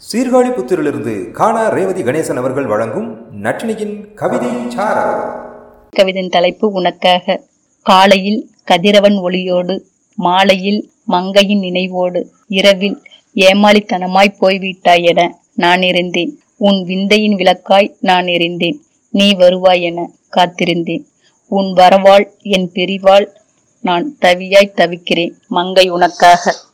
சீர்காழி புத்திரிலிருந்து காணா ரேவதி கணேசன் அவர்கள் வழங்கும் நட்டினியின் கவிதை கவிதையின் தலைப்பு உனக்காக. காலையில் கதிரவன் ஒளியோடு மாலையில் மங்கையின் நினைவோடு இரவில் ஏமாளித்தனமாய் போய்விட்டாய் என நான் இருந்தேன். உன் விந்தையின் விளக்காய் நான் இருந்தேன் நீ வருவாய் என காத்திருந்தேன். உன் வரவாள் என் பிரிவாள் நான் தவியாய் தவிக்கிறேன் மங்கை உனக்காக.